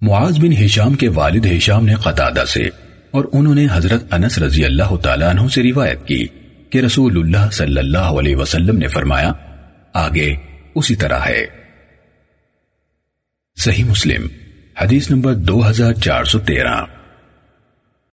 معاذ بن ہشام کے والد ہشام نے قطادہ سے اور انہوں نے حضرت انس رضی اللہ تعالیٰ عنہ سے روایت کی کہ رسول اللہ صلی اللہ علیہ وسلم نے فرمایا، آگے اسی طرح ہے۔ صحیح مسلم، حدیث نمبر دو ہزار چار سو تیرہ۔